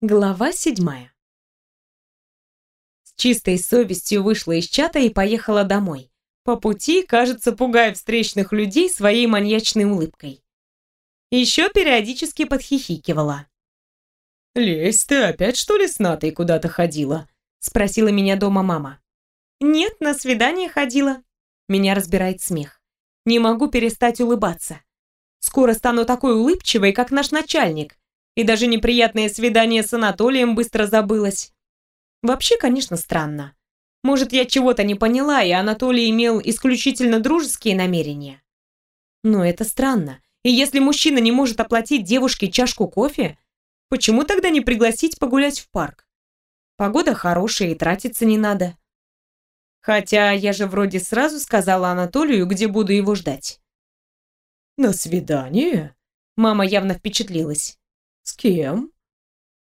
Глава седьмая. С чистой совестью вышла из чата и поехала домой. По пути, кажется, пугая встречных людей своей маньячной улыбкой. Еще периодически подхихикивала. «Лесь, ты опять что ли с Натой куда-то ходила?» Спросила меня дома мама. «Нет, на свидание ходила». Меня разбирает смех. Не могу перестать улыбаться. Скоро стану такой улыбчивой, как наш начальник, и даже неприятное свидание с Анатолием быстро забылось. Вообще, конечно, странно. Может, я чего-то не поняла, и Анатолий имел исключительно дружеские намерения. Но это странно. И если мужчина не может оплатить девушке чашку кофе, почему тогда не пригласить погулять в парк? Погода хорошая и тратиться не надо. Хотя я же вроде сразу сказала Анатолию, где буду его ждать. «На свидание?» Мама явно впечатлилась. «С кем?»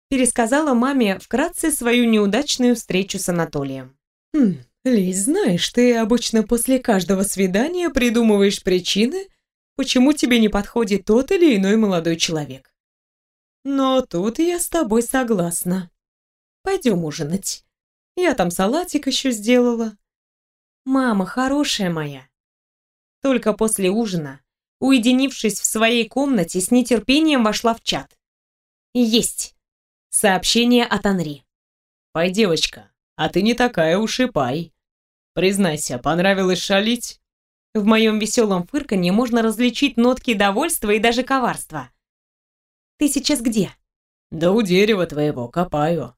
Пересказала маме вкратце свою неудачную встречу с Анатолием. «Хм, Лиз, знаешь, ты обычно после каждого свидания придумываешь причины, почему тебе не подходит тот или иной молодой человек. Но тут я с тобой согласна. Пойдем ужинать. Я там салатик еще сделала». «Мама хорошая моя». Только после ужина, уединившись в своей комнате, с нетерпением вошла в чат. Есть. Сообщение от Анри. «Пой, девочка, а ты не такая уж и пай. Признайся, понравилось шалить?» В моем веселом фырканье можно различить нотки довольства и даже коварства. «Ты сейчас где?» «Да у дерева твоего копаю».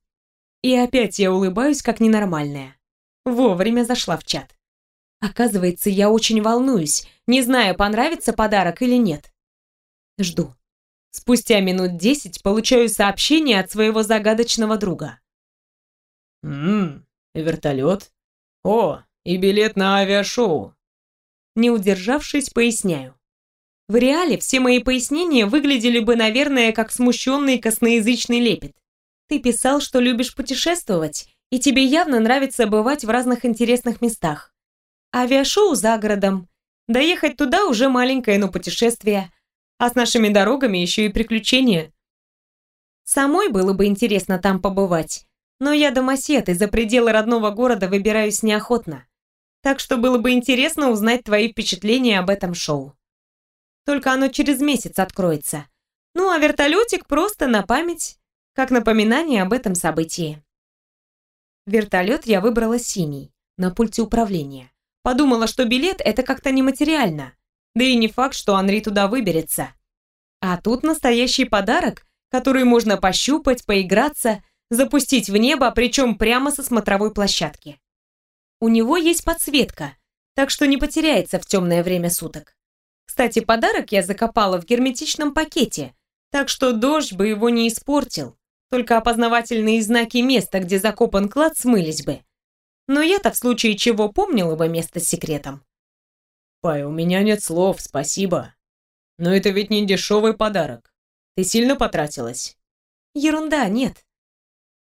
И опять я улыбаюсь, как ненормальная. Вовремя зашла в чат. Оказывается, я очень волнуюсь, не зная, понравится подарок или нет. Жду. Спустя минут десять получаю сообщение от своего загадочного друга. «Ммм, вертолет? О, и билет на авиашоу!» Не удержавшись, поясняю. В реале все мои пояснения выглядели бы, наверное, как смущенный косноязычный лепет. Ты писал, что любишь путешествовать, и тебе явно нравится бывать в разных интересных местах. Авиашоу за городом. Доехать туда уже маленькое, но путешествие. А с нашими дорогами еще и приключения. Самой было бы интересно там побывать, но я домосед и за пределы родного города выбираюсь неохотно. Так что было бы интересно узнать твои впечатления об этом шоу. Только оно через месяц откроется. Ну, а вертолетик просто на память, как напоминание об этом событии. Вертолет я выбрала синий, на пульте управления. Подумала, что билет – это как-то нематериально. Да и не факт, что Анри туда выберется. А тут настоящий подарок, который можно пощупать, поиграться, запустить в небо, причем прямо со смотровой площадки. У него есть подсветка, так что не потеряется в темное время суток. Кстати, подарок я закопала в герметичном пакете, так что дождь бы его не испортил, только опознавательные знаки места, где закопан клад, смылись бы. Но я-то в случае чего помнила бы место с секретом. «Пай, у меня нет слов, спасибо. Но это ведь не дешевый подарок. Ты сильно потратилась?» «Ерунда, нет.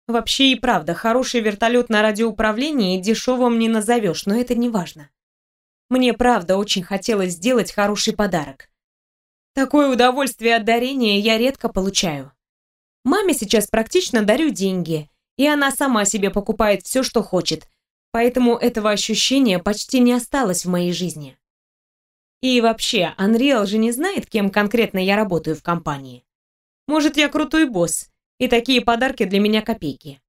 Вообще и правда, хороший вертолет на радиоуправлении дешевым не назовешь, но это не важно. Мне правда очень хотелось сделать хороший подарок. Такое удовольствие от дарения я редко получаю. Маме сейчас практично дарю деньги, и она сама себе покупает все, что хочет, поэтому этого ощущения почти не осталось в моей жизни. И вообще, Unreal же не знает, кем конкретно я работаю в компании. Может, я крутой босс, и такие подарки для меня копейки.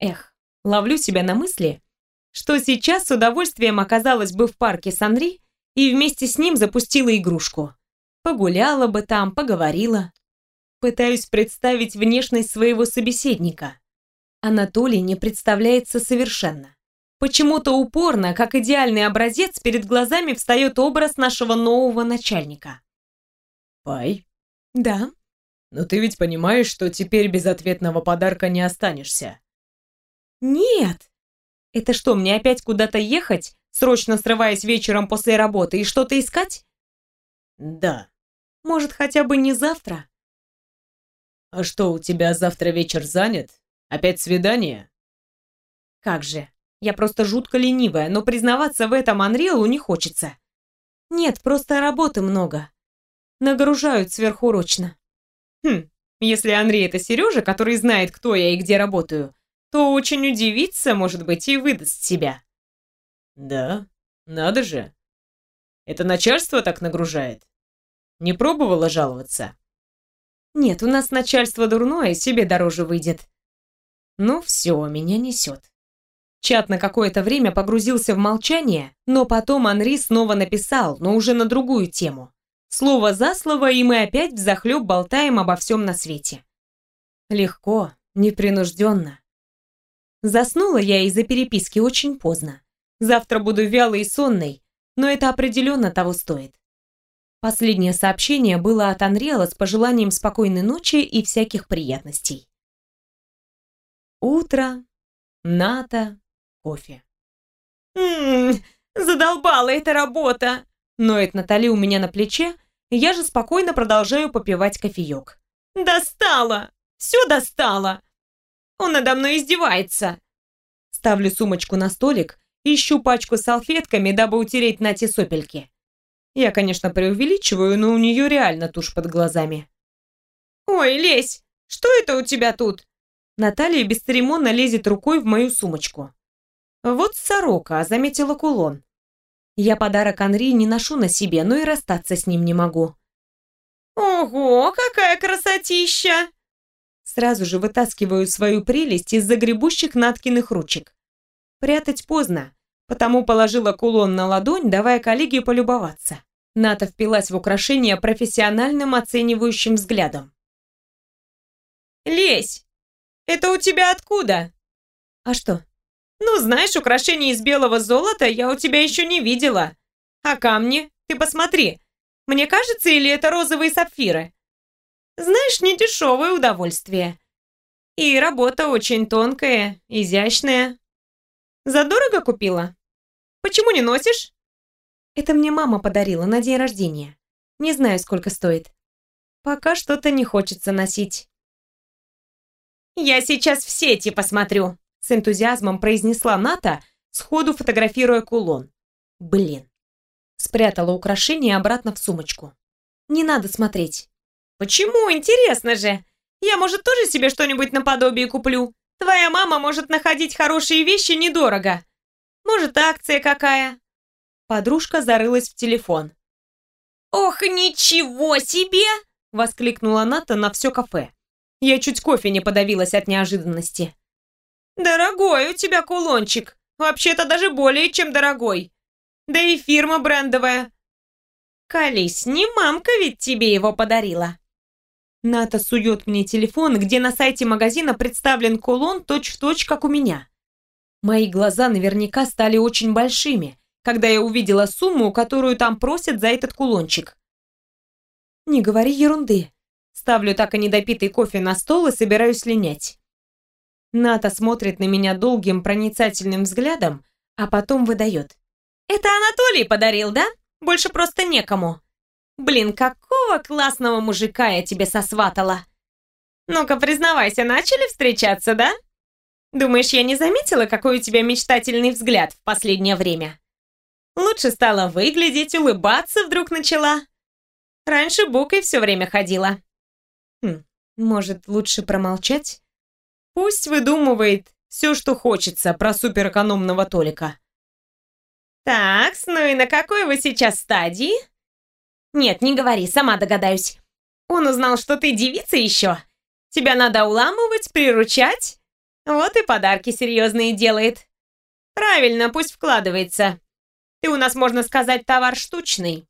Эх, ловлю себя на мысли, что сейчас с удовольствием оказалась бы в парке с Анри и вместе с ним запустила игрушку. Погуляла бы там, поговорила. Пытаюсь представить внешность своего собеседника. Анатолий не представляется совершенно. Почему-то упорно, как идеальный образец, перед глазами встает образ нашего нового начальника. Пай? Да. Но ты ведь понимаешь, что теперь без ответного подарка не останешься. Нет. Это что, мне опять куда-то ехать, срочно срываясь вечером после работы и что-то искать? Да. Может, хотя бы не завтра? А что, у тебя завтра вечер занят? Опять свидание? Как же. Я просто жутко ленивая, но признаваться в этом Анриэлу не хочется. Нет, просто работы много. Нагружают сверхурочно. Хм, Если Анри это Сережа, который знает, кто я и где работаю, то очень удивится, может быть, и выдаст себя. Да, надо же. Это начальство так нагружает. Не пробовала жаловаться? Нет, у нас начальство дурное, себе дороже выйдет. Ну все, меня несет. Чат на какое-то время погрузился в молчание, но потом Анри снова написал, но уже на другую тему. Слово за слово, и мы опять взахлеб болтаем обо всем на свете. Легко, непринужденно. Заснула я из-за переписки очень поздно. Завтра буду вялой и сонной, но это определенно того стоит. Последнее сообщение было от Анриэла с пожеланием спокойной ночи и всяких приятностей. Утро, Ната, кофе. «Ммм, задолбала эта работа!» Ноет Натали у меня на плече, я же спокойно продолжаю попивать кофеек. «Достала! Все достала! Он надо мной издевается!» Ставлю сумочку на столик, ищу пачку с салфетками, дабы утереть Нате сопельки. Я, конечно, преувеличиваю, но у нее реально тушь под глазами. «Ой, лезь! Что это у тебя тут?» Наталья бесцеремонно лезет рукой в мою сумочку. Вот сорока, заметила кулон. Я подарок Анри не ношу на себе, но и расстаться с ним не могу. Ого, какая красотища! Сразу же вытаскиваю свою прелесть из загребущих Наткиных ручек. Прятать поздно, потому положила кулон на ладонь, давая коллеге полюбоваться. Ната впилась в украшение профессиональным оценивающим взглядом. «Лезь! Это у тебя откуда?» «А что?» Ну, знаешь, украшения из белого золота я у тебя еще не видела. А камни? Ты посмотри. Мне кажется, или это розовые сапфиры? Знаешь, не дешевое удовольствие. И работа очень тонкая, изящная. Задорого купила? Почему не носишь? Это мне мама подарила на день рождения. Не знаю, сколько стоит. Пока что-то не хочется носить. Я сейчас в сети посмотрю, с энтузиазмом произнесла Ната, сходу фотографируя кулон. Блин. Спрятала украшение обратно в сумочку. Не надо смотреть. Почему? Интересно же. Я, может, тоже себе что-нибудь наподобие куплю. Твоя мама может находить хорошие вещи недорого. Может, акция какая? Подружка зарылась в телефон. «Ох, ничего себе!» — воскликнула Ната на все кафе. Я чуть кофе не подавилась от неожиданности. «Дорогой у тебя кулончик. Вообще-то даже более чем дорогой. Да и фирма брендовая». «Колись, не мамка ведь тебе его подарила». Ната сует мне телефон, где на сайте магазина представлен кулон точь-в-точь, точь, как у меня. Мои глаза наверняка стали очень большими, когда я увидела сумму, которую там просят за этот кулончик. «Не говори ерунды». Ставлю так и недопитый кофе на стол и собираюсь линять. Ната смотрит на меня долгим проницательным взглядом, а потом выдает. «Это Анатолий подарил, да? Больше просто некому. Блин, какого классного мужика я тебе сосватала. Ну-ка, признавайся, начали встречаться, да? Думаешь, я не заметила, какой у тебя мечтательный взгляд в последнее время? Лучше стала выглядеть, улыбаться вдруг начала. Раньше букой все время ходила. Хм, может, лучше промолчать? Пусть выдумывает все, что хочется про суперэкономного Толика. Так, ну и на какой вы сейчас стадии? Нет, не говори, сама догадаюсь. Он узнал, что ты девица еще. Тебя надо уламывать, приручать. Вот и подарки серьезные делает. Правильно, пусть вкладывается. Ты у нас, можно сказать, товар штучный.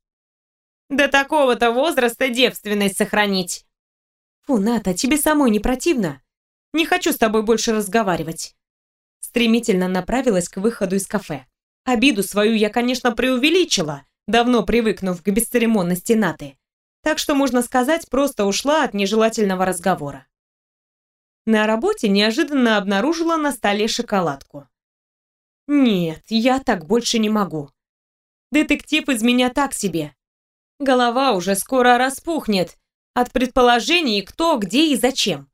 До такого-то возраста девственность сохранить. Фу, Ната, тебе самой не противно? Не хочу с тобой больше разговаривать. Стремительно направилась к выходу из кафе. Обиду свою я, конечно, преувеличила, давно привыкнув к бесцеремонности Наты. Так что, можно сказать, просто ушла от нежелательного разговора. На работе неожиданно обнаружила на столе шоколадку. Нет, я так больше не могу. Детектив из меня так себе. Голова уже скоро распухнет от предположений, кто, где и зачем.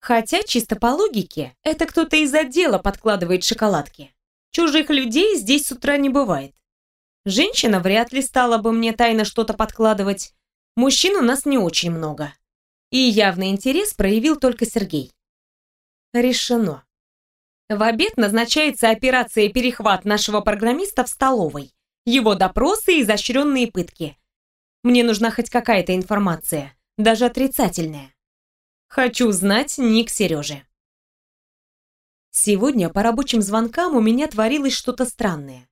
Хотя, чисто по логике, это кто-то из отдела подкладывает шоколадки. Чужих людей здесь с утра не бывает. Женщина вряд ли стала бы мне тайно что-то подкладывать. Мужчин у нас не очень много. И явный интерес проявил только Сергей. Решено. В обед назначается операция «Перехват» нашего программиста в столовой. Его допросы и изощренные пытки. Мне нужна хоть какая-то информация, даже отрицательная. Хочу знать ник Сережи. Сегодня по рабочим звонкам у меня творилось что-то странное.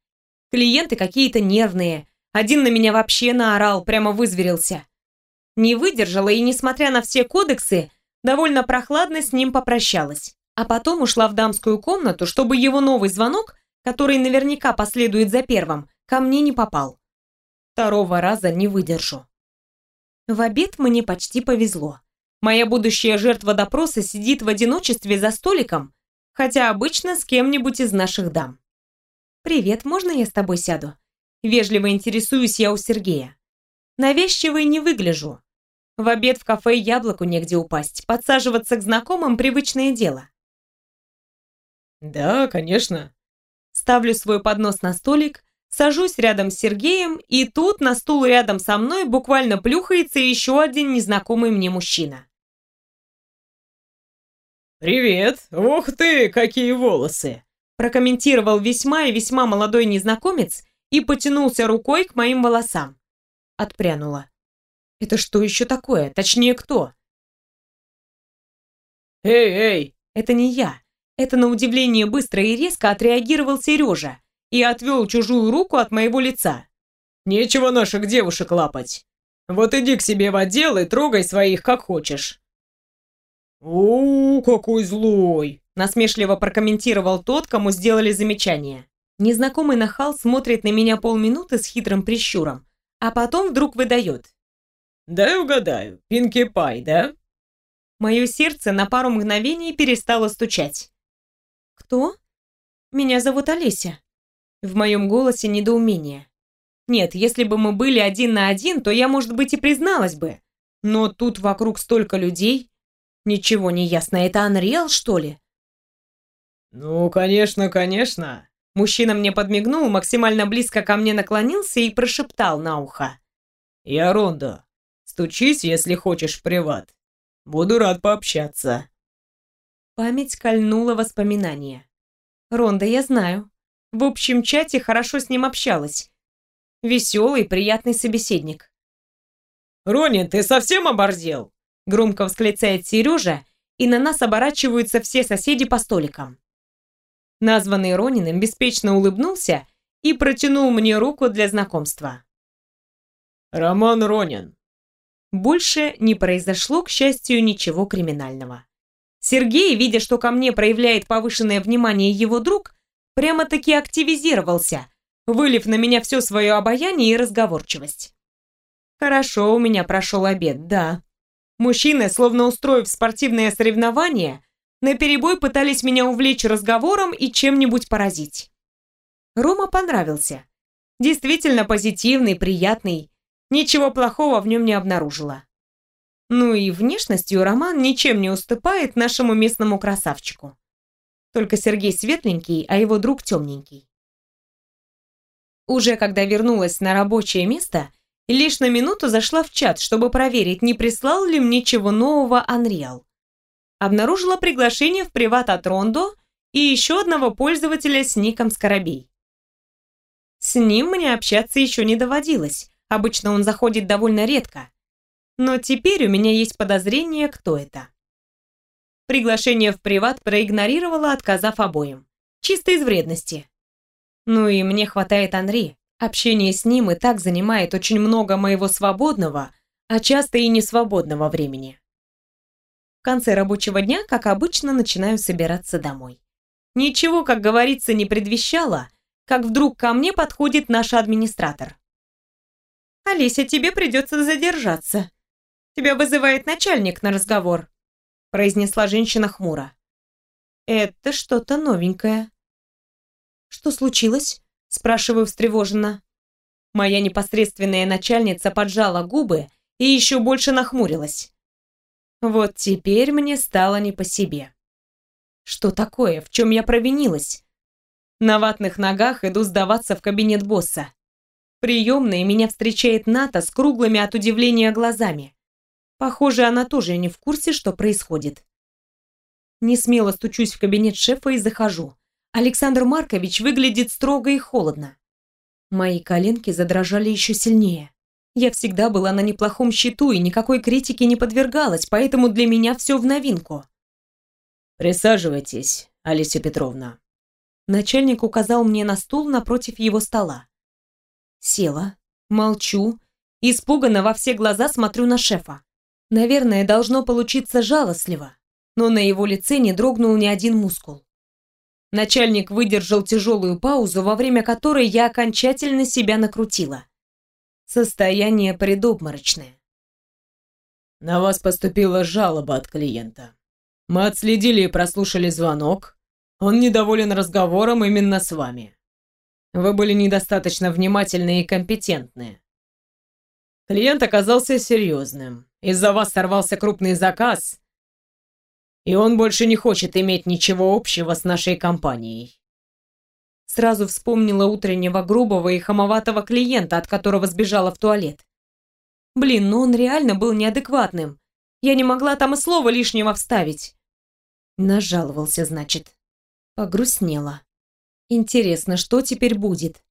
Клиенты какие-то нервные. Один на меня вообще наорал, прямо вызверился. Не выдержала и, несмотря на все кодексы, довольно прохладно с ним попрощалась. А потом ушла в дамскую комнату, чтобы его новый звонок, который наверняка последует за первым, ко мне не попал. Второго раза не выдержу. В обед мне почти повезло. Моя будущая жертва допроса сидит в одиночестве за столиком, хотя обычно с кем-нибудь из наших дам. «Привет, можно я с тобой сяду?» Вежливо интересуюсь я у Сергея. Навязчивой не выгляжу. В обед в кафе яблоку негде упасть. Подсаживаться к знакомым – привычное дело. «Да, конечно». Ставлю свой поднос на столик, сажусь рядом с Сергеем, и тут на стул рядом со мной буквально плюхается еще один незнакомый мне мужчина. «Привет! Ух ты, какие волосы!» прокомментировал весьма и весьма молодой незнакомец и потянулся рукой к моим волосам. Отпрянула. Это что еще такое? Точнее, кто? Эй, эй! Это не я. Это на удивление быстро и резко отреагировал Сережа и отвел чужую руку от моего лица. Нечего наших девушек лапать. Вот иди к себе в отдел и трогай своих как хочешь. «О, какой злой!» Насмешливо прокомментировал тот, кому сделали замечание. Незнакомый нахал смотрит на меня полминуты с хитрым прищуром, а потом вдруг выдает. «Дай угадаю, Пинки Пай, да?» Мое сердце на пару мгновений перестало стучать. «Кто?» «Меня зовут Олеся». В моем голосе недоумение. Нет, если бы мы были один на один, то я, может быть, и призналась бы. Но тут вокруг столько людей. Ничего не ясно, это Unreal, что ли? «Ну, конечно, конечно». Мужчина мне подмигнул, максимально близко ко мне наклонился и прошептал на ухо. «Я Рондо. Стучись, если хочешь, в приват. Буду рад пообщаться». Память кольнула воспоминания. Ронда я знаю. В общем чате хорошо с ним общалась. Веселый, приятный собеседник. «Ронин, ты совсем оборзел?» Громко восклицает Сережа, и на нас оборачиваются все соседи по столикам. Названный Рониным беспечно улыбнулся и протянул мне руку для знакомства. «Роман Ронин». Больше не произошло, к счастью, ничего криминального. Сергей, видя, что ко мне проявляет повышенное внимание его друг, прямо-таки активизировался, вылив на меня все свое обаяние и разговорчивость. Хорошо у меня прошел обед, да. Мужчины, словно устроив спортивное соревнование, наперебой пытались меня увлечь разговором и чем-нибудь поразить. Рома понравился. Действительно позитивный, приятный. Ничего плохого в нем не обнаружила. Ну и внешностью Роман ничем не уступает нашему местному красавчику. Только Сергей светленький, а его друг темненький. Уже когда вернулась на рабочее место, лишь на минуту зашла в чат, чтобы проверить, не прислал ли мне чего нового Unreal обнаружила приглашение в приват от Рондо и еще одного пользователя с ником Скоробей. С ним мне общаться еще не доводилось, обычно он заходит довольно редко. Но теперь у меня есть подозрение, кто это. Приглашение в приват проигнорировала, отказав обоим. Чисто из вредности. Ну и мне хватает Анри. Общение с ним и так занимает очень много моего свободного, а часто и несвободного времени конце рабочего дня, как обычно, начинаю собираться домой. Ничего, как говорится, не предвещало, как вдруг ко мне подходит наш администратор. «Олеся, тебе придется задержаться. Тебя вызывает начальник на разговор», произнесла женщина хмуро. «Это что-то новенькое». «Что случилось?» спрашиваю встревоженно. Моя непосредственная начальница поджала губы и еще больше нахмурилась. Вот теперь мне стало не по себе. Что такое? В чем я провинилась? На ватных ногах иду сдаваться в кабинет босса. Приемной меня встречает Ната с круглыми от удивления глазами. Похоже, она тоже не в курсе, что происходит. Не смело стучусь в кабинет шефа и захожу. Александр Маркович выглядит строго и холодно. Мои коленки задрожали еще сильнее. Я всегда была на неплохом счету и никакой критике не подвергалась, поэтому для меня все в новинку. «Присаживайтесь, Алисия Петровна». Начальник указал мне на стул напротив его стола. Села, молчу, испуганно во все глаза смотрю на шефа. Наверное, должно получиться жалостливо, но на его лице не дрогнул ни один мускул. Начальник выдержал тяжелую паузу, во время которой я окончательно себя накрутила. Состояние предобморочное. На вас поступила жалоба от клиента. Мы отследили и прослушали звонок. Он недоволен разговором именно с вами. Вы были недостаточно внимательны и компетентны. Клиент оказался серьезным. Из-за вас сорвался крупный заказ, и он больше не хочет иметь ничего общего с нашей компанией. Сразу вспомнила утреннего грубого и хамоватого клиента, от которого сбежала в туалет. Блин, ну он реально был неадекватным. Я не могла там и слова лишнего вставить. Нажаловался, значит. Погрустнела. Интересно, что теперь будет?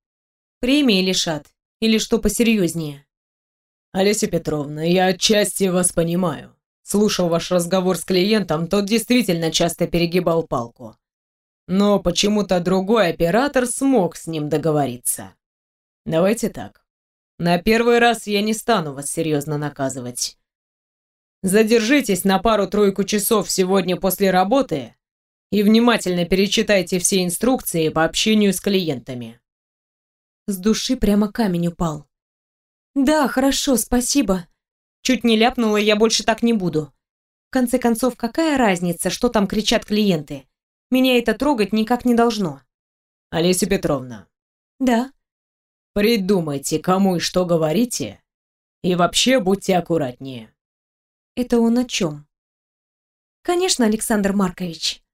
Премии лишат? Или что посерьезнее? Олеся Петровна, я отчасти вас понимаю. Слушал ваш разговор с клиентом, тот действительно часто перегибал палку. Но почему-то другой оператор смог с ним договориться. Давайте так. На первый раз я не стану вас серьезно наказывать. Задержитесь на пару-тройку часов сегодня после работы и внимательно перечитайте все инструкции по общению с клиентами. С души прямо камень упал. Да, хорошо, спасибо. Чуть не ляпнула, я больше так не буду. В конце концов, какая разница, что там кричат клиенты? Меня это трогать никак не должно. Олеся Петровна. Да. Придумайте, кому и что говорите, и вообще будьте аккуратнее. Это он о чем? Конечно, Александр Маркович.